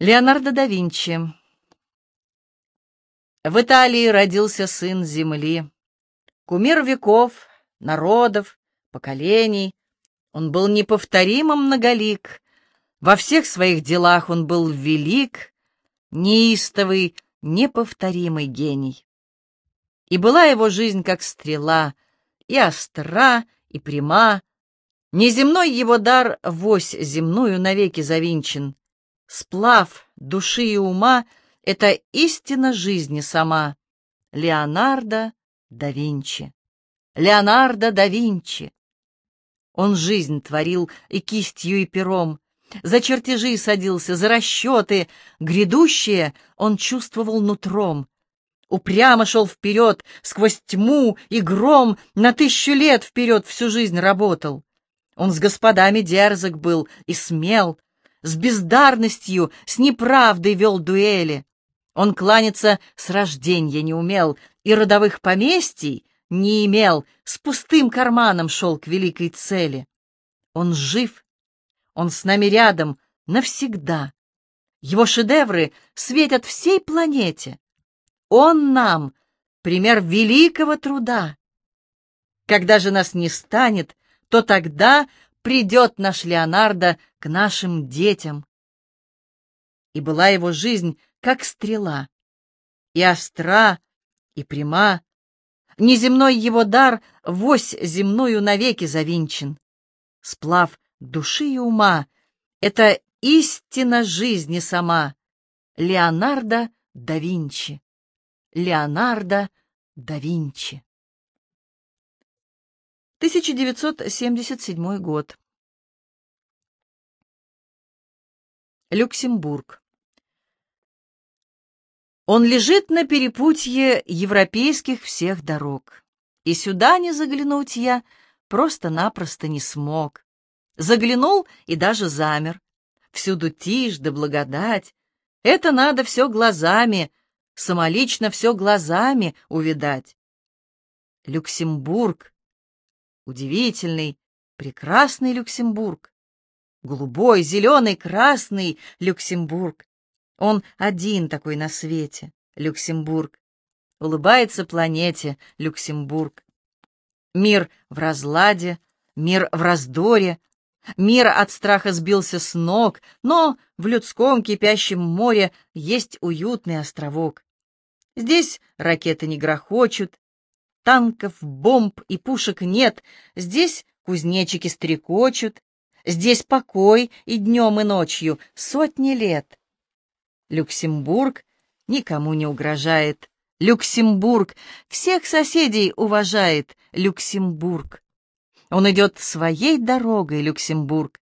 Леонардо да Винчи В Италии родился сын земли, кумир веков, народов, поколений. Он был неповторимо многолик, во всех своих делах он был велик, неистовый, неповторимый гений. И была его жизнь как стрела, и остра, и пряма. Неземной его дар вось земную навеки завинчен — Сплав души и ума — это истина жизни сама. Леонардо да Винчи. Леонардо да Винчи. Он жизнь творил и кистью, и пером. За чертежи садился, за расчеты. Грядущее он чувствовал нутром. Упрямо шел вперед, сквозь тьму и гром, на тысячу лет вперед всю жизнь работал. Он с господами дерзок был и смел, с бездарностью, с неправдой вел дуэли. Он кланяться с рождения не умел и родовых поместий не имел, с пустым карманом шел к великой цели. Он жив, он с нами рядом навсегда. Его шедевры светят всей планете. Он нам пример великого труда. Когда же нас не станет, то тогда придет наш Леонардо к нашим детям. И была его жизнь как стрела, и остра, и пряма. Неземной его дар вось земную навеки завинчен. Сплав души и ума — это истина жизни сама. Леонардо да Винчи. Леонардо да Винчи. 1977 год. Люксембург. Он лежит на перепутье европейских всех дорог. И сюда не заглянуть я просто-напросто не смог. Заглянул и даже замер. Всюду тишь да благодать. Это надо все глазами, самолично все глазами увидать. Люксембург Удивительный, прекрасный Люксембург. Голубой, зеленый, красный Люксембург. Он один такой на свете, Люксембург. Улыбается планете Люксембург. Мир в разладе, мир в раздоре, Мир от страха сбился с ног, но в людском кипящем море есть уютный островок. Здесь ракеты не грохочут, танков, бомб и пушек нет. Здесь кузнечики стрекочут. Здесь покой и днем, и ночью, сотни лет. Люксембург никому не угрожает. Люксембург всех соседей уважает. Люксембург. Он идет своей дорогой, Люксембург.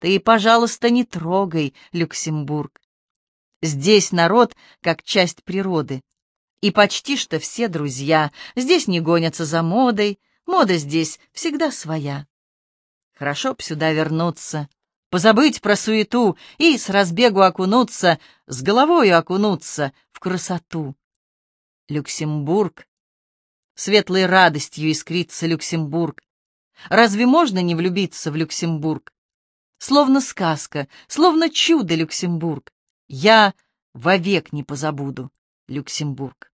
Ты, пожалуйста, не трогай, Люксембург. Здесь народ как часть природы. И почти что все друзья. Здесь не гонятся за модой, мода здесь всегда своя. Хорошо б сюда вернуться, позабыть про суету и с разбегу окунуться, с головою окунуться в красоту. Люксембург. Светлой радостью искрится Люксембург. Разве можно не влюбиться в Люксембург? Словно сказка, словно чудо Люксембург. Я вовек не позабуду. Люксембург.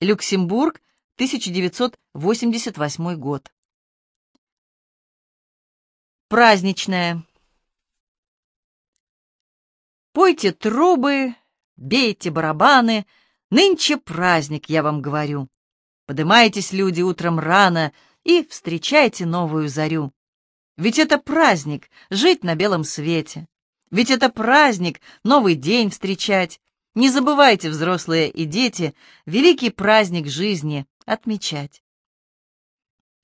Люксембург, 1988 год. Праздничная. Пойте трубы, бейте барабаны, нынче праздник, я вам говорю. Подымайтесь, люди, утром рано и встречайте новую зарю. Ведь это праздник — жить на белом свете. Ведь это праздник — новый день встречать. Не забывайте, взрослые и дети, великий праздник жизни отмечать.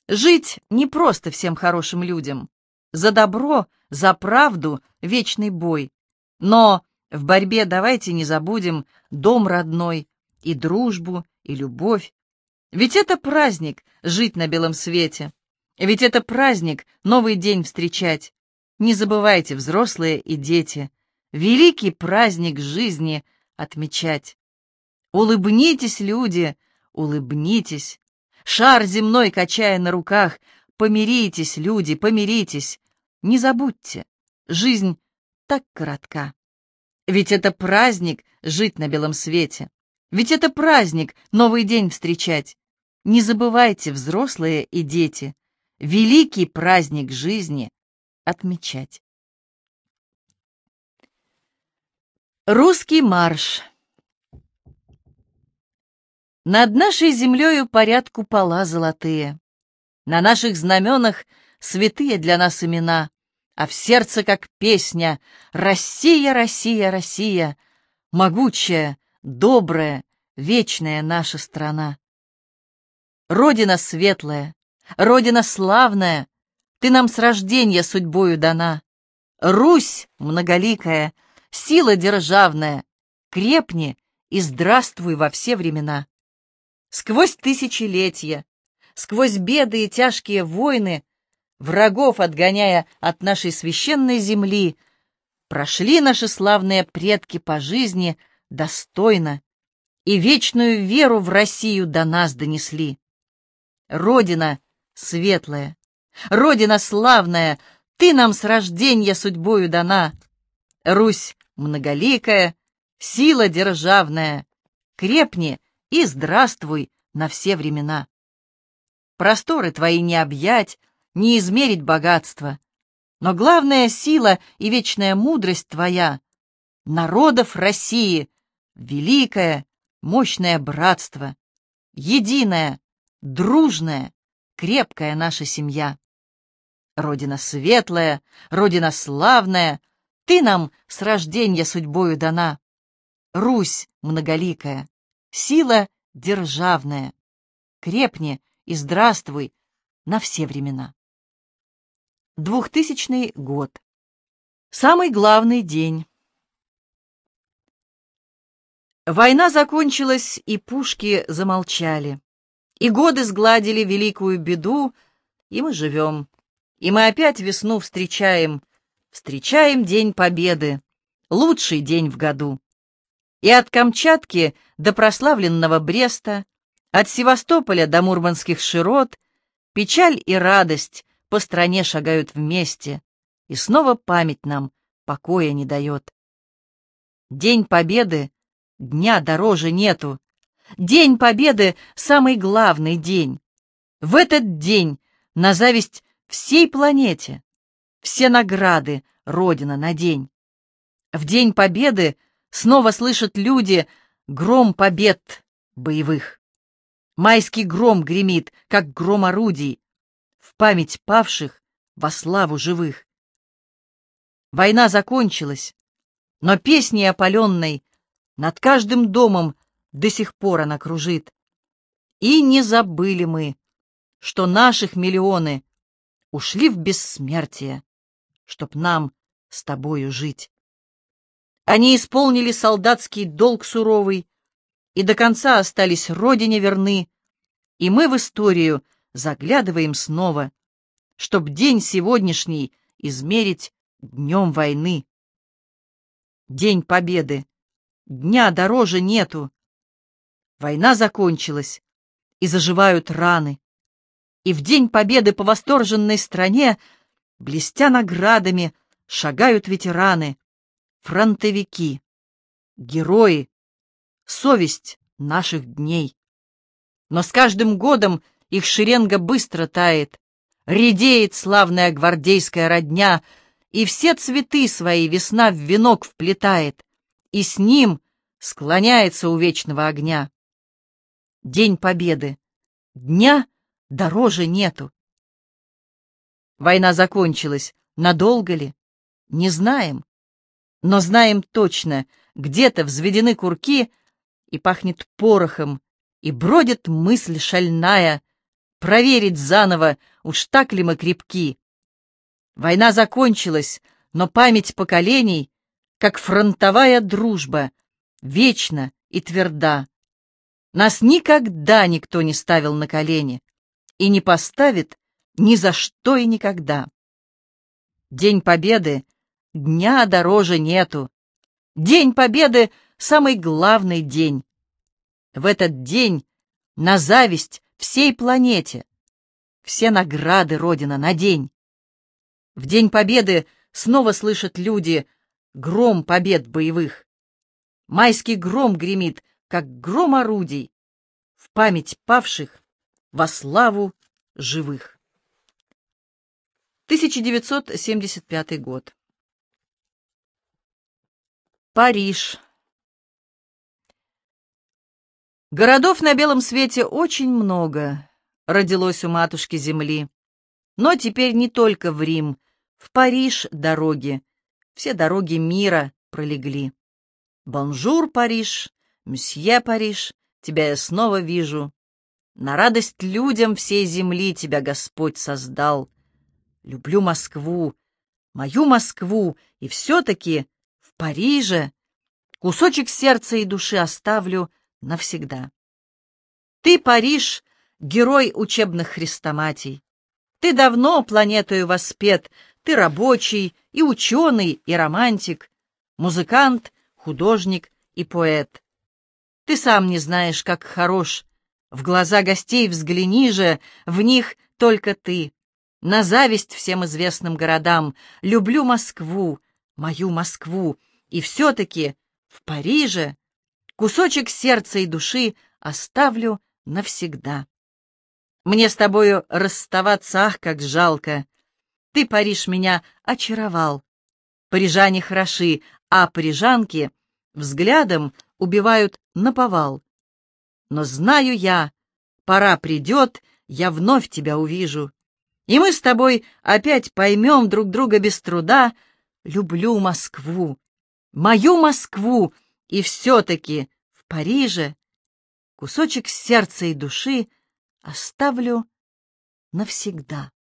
Жить не просто всем хорошим людям. За добро, за правду вечный бой. Но в борьбе давайте не забудем дом родной, и дружбу, и любовь. Ведь это праздник — жить на белом свете. Ведь это праздник — новый день встречать. Не забывайте, взрослые и дети, великий праздник жизни отмечать. Улыбнитесь, люди, улыбнитесь. Шар земной качая на руках, помиритесь, люди, помиритесь. Не забудьте, жизнь так коротка. Ведь это праздник жить на белом свете. Ведь это праздник новый день встречать. Не забывайте, взрослые и дети, великий праздник жизни отмечать. Русский марш Над нашей землею парят купола золотые, На наших знаменах святые для нас имена, А в сердце, как песня, «Россия, Россия, Россия», Могучая, добрая, вечная наша страна. Родина светлая, Родина славная, Ты нам с рождения судьбою дана. Русь многоликая, сила державная, крепни и здравствуй во все времена. Сквозь тысячелетия, сквозь беды и тяжкие войны, врагов отгоняя от нашей священной земли, прошли наши славные предки по жизни достойно и вечную веру в Россию до нас донесли. Родина светлая, Родина славная, ты нам с рождения судьбою дана. Русь многоликая, сила державная, крепни и здравствуй на все времена. Просторы твои не объять, не измерить богатство, но главная сила и вечная мудрость твоя — народов России, великое, мощное братство, единое, дружное, крепкая наша семья. Родина светлая, Родина славная — ты нам с рождения судьбою дана. Русь многоликая, сила державная. Крепни и здравствуй на все времена. Двухтысячный год. Самый главный день. Война закончилась, и пушки замолчали. И годы сгладили великую беду, и мы живем. И мы опять весну встречаем — Встречаем День Победы, лучший день в году. И от Камчатки до прославленного Бреста, от Севастополя до Мурманских широт, печаль и радость по стране шагают вместе, и снова память нам покоя не дает. День Победы дня дороже нету. День Победы — самый главный день. В этот день на зависть всей планете все награды Родина на день. В День Победы снова слышат люди гром побед боевых. Майский гром гремит, как гром орудий, в память павших во славу живых. Война закончилась, но песней опаленной над каждым домом до сих пор она кружит. И не забыли мы, что наших миллионы ушли в бессмертие чтоб нам с тобою жить. Они исполнили солдатский долг суровый и до конца остались родине верны, и мы в историю заглядываем снова, чтоб день сегодняшний измерить днем войны. День Победы. Дня дороже нету. Война закончилась, и заживают раны. И в День Победы по восторженной стране Блестя наградами, шагают ветераны, фронтовики, герои, совесть наших дней. Но с каждым годом их шеренга быстро тает, редеет славная гвардейская родня, и все цветы свои весна в венок вплетает, и с ним склоняется у вечного огня. День Победы. Дня дороже нету. Война закончилась. Надолго ли? Не знаем. Но знаем точно, где-то взведены курки, и пахнет порохом, и бродит мысль шальная, проверить заново, уж так ли мы крепки. Война закончилась, но память поколений, как фронтовая дружба, вечна и тверда. Нас никогда никто не ставил на колени и не поставит ни за что и никогда. День Победы дня дороже нету. День Победы — самый главный день. В этот день на зависть всей планете. Все награды Родина на день. В День Победы снова слышат люди гром побед боевых. Майский гром гремит, как гром орудий, в память павших во славу живых. 1975 год. Париж. Городов на белом свете очень много родилось у матушки земли. Но теперь не только в Рим, в Париж дороги, все дороги мира пролегли. Bonjour, Париж, мсье Париж, тебя я снова вижу. На радость людям всей земли тебя Господь создал. Люблю Москву, мою Москву, и все-таки в Париже кусочек сердца и души оставлю навсегда. Ты, Париж, герой учебных хрестоматий. Ты давно планетою воспет, ты рабочий, и ученый, и романтик, музыкант, художник и поэт. Ты сам не знаешь, как хорош. В глаза гостей взгляни же, в них только ты. На зависть всем известным городам люблю Москву, мою Москву, и все-таки в Париже кусочек сердца и души оставлю навсегда. Мне с тобою расставаться, ах, как жалко. Ты, Париж, меня очаровал. Парижане хороши, а парижанки взглядом убивают наповал. Но знаю я, пора придет, я вновь тебя увижу. И мы с тобой опять поймем друг друга без труда. Люблю Москву, мою Москву, и все-таки в Париже кусочек сердца и души — оставлю навсегда.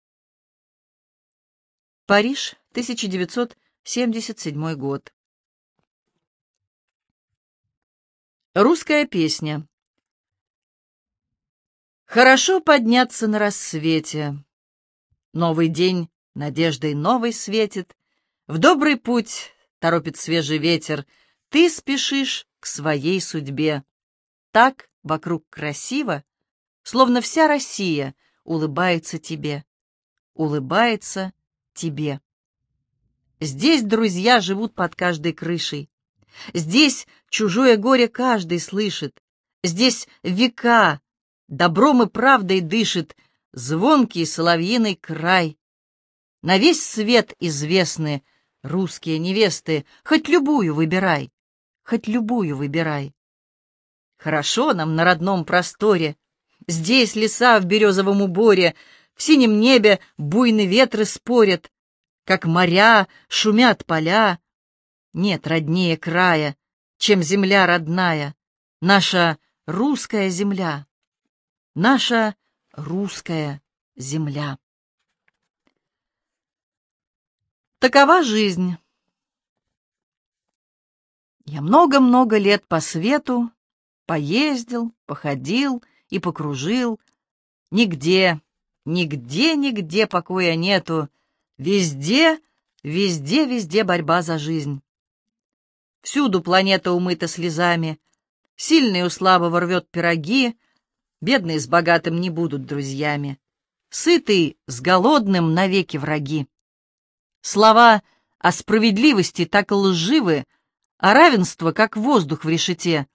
Париж, 1977 год. Русская песня. Хорошо подняться на рассвете. Новый день надеждой новой светит. В добрый путь торопит свежий ветер. Ты спешишь к своей судьбе. Так вокруг красиво, словно вся Россия улыбается тебе, улыбается тебе. Здесь друзья живут под каждой крышей. Здесь чужое горе каждый слышит. Здесь века добром и правдой дышит звонкий соловьиный край. На весь свет известны русские невесты, хоть любую выбирай, хоть любую выбирай. Хорошо нам на родном просторе, Здесь леса в березовом уборе, в синем небе буйные ветры спорят, как моря шумят поля. Нет роднее края, чем земля родная, наша русская земля, наша русская земля. Такова жизнь. Я много-много лет по свету поездил, походил, и покружил. Нигде, нигде, нигде покоя нету. Везде, везде, везде борьба за жизнь. Всюду планета умыта слезами. Сильный у слабого рвет пироги. Бедные с богатым не будут друзьями. Сытый с голодным навеки враги. Слова о справедливости так лживы, а равенство, как воздух в решете.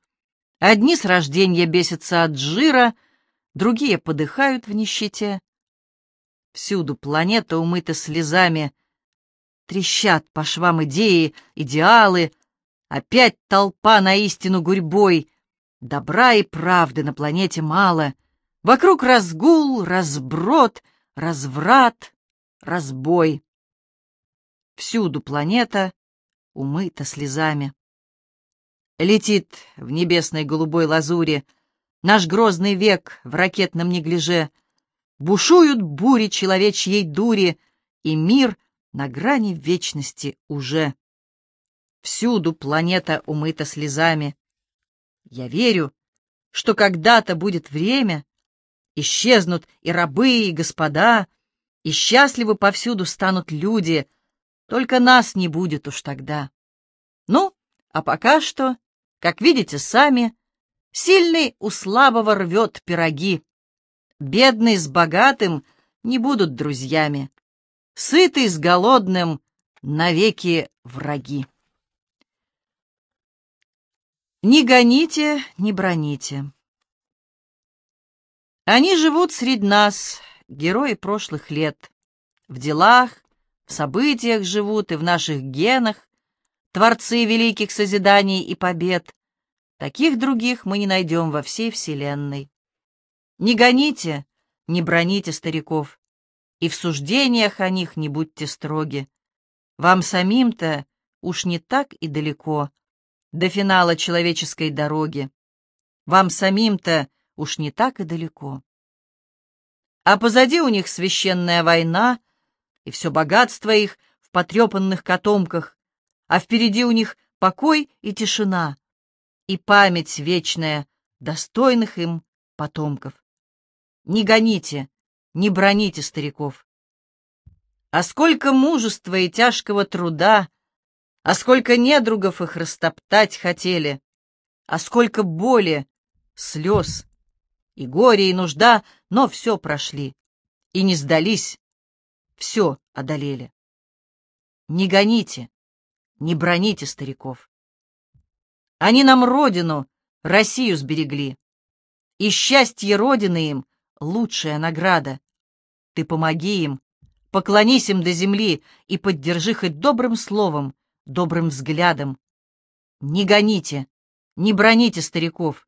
Одни с рождения бесятся от жира, другие подыхают в нищете. Всюду планета умыта слезами, трещат по швам идеи, идеалы, опять толпа на истину гурьбой, добра и правды на планете мало, вокруг разгул, разброд, разврат, разбой. Всюду планета умыта слезами. Летит в небесной голубой лазуре Наш грозный век в ракетном неглиже. Бушуют бури человечьей дури, И мир на грани вечности уже. Всюду планета умыта слезами. Я верю, что когда-то будет время, Исчезнут и рабы, и господа, И счастливы повсюду станут люди, Только нас не будет уж тогда. Ну, а пока что как видите сами, сильный у слабого рвет пироги. Бедный с богатым не будут друзьями. Сытый с голодным навеки враги. Не гоните, не броните. Они живут среди нас, герои прошлых лет. В делах, в событиях живут и в наших генах, творцы великих созиданий и побед. Таких других мы не найдем во всей вселенной. Не гоните, не броните стариков, и в суждениях о них не будьте строги. Вам самим-то уж не так и далеко до финала человеческой дороги. Вам самим-то уж не так и далеко. А позади у них священная война, и все богатство их в потрепанных котомках, а впереди у них покой и тишина, и память вечная достойных им потомков. Не гоните, не броните стариков. А сколько мужества и тяжкого труда а сколько недругов их растоптать хотели, а сколько боли, слез и горе, и нужда, но все прошли и не сдались, все одолели. Не гоните, не броните стариков. Они нам родину, Россию сберегли, и счастье родины им — лучшая награда. Ты помоги им, поклонись им до земли и поддержи хоть добрым словом, добрым взглядом. Не гоните, не броните стариков,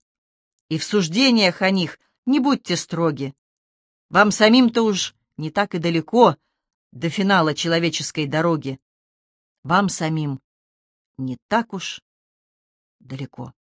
и в суждениях о них не будьте строги. Вам самим-то уж не так и далеко до финала человеческой дороги. Вам самим не так уж далеко.